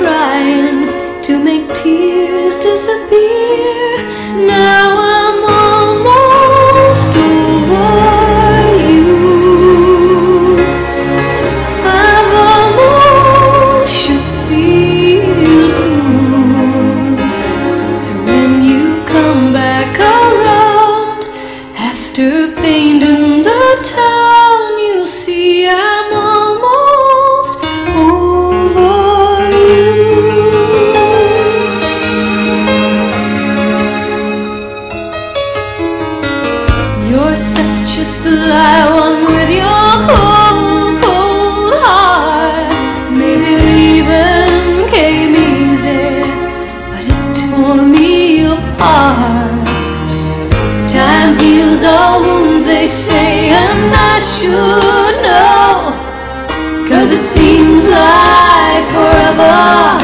trying to make tears Cause it seems like forever,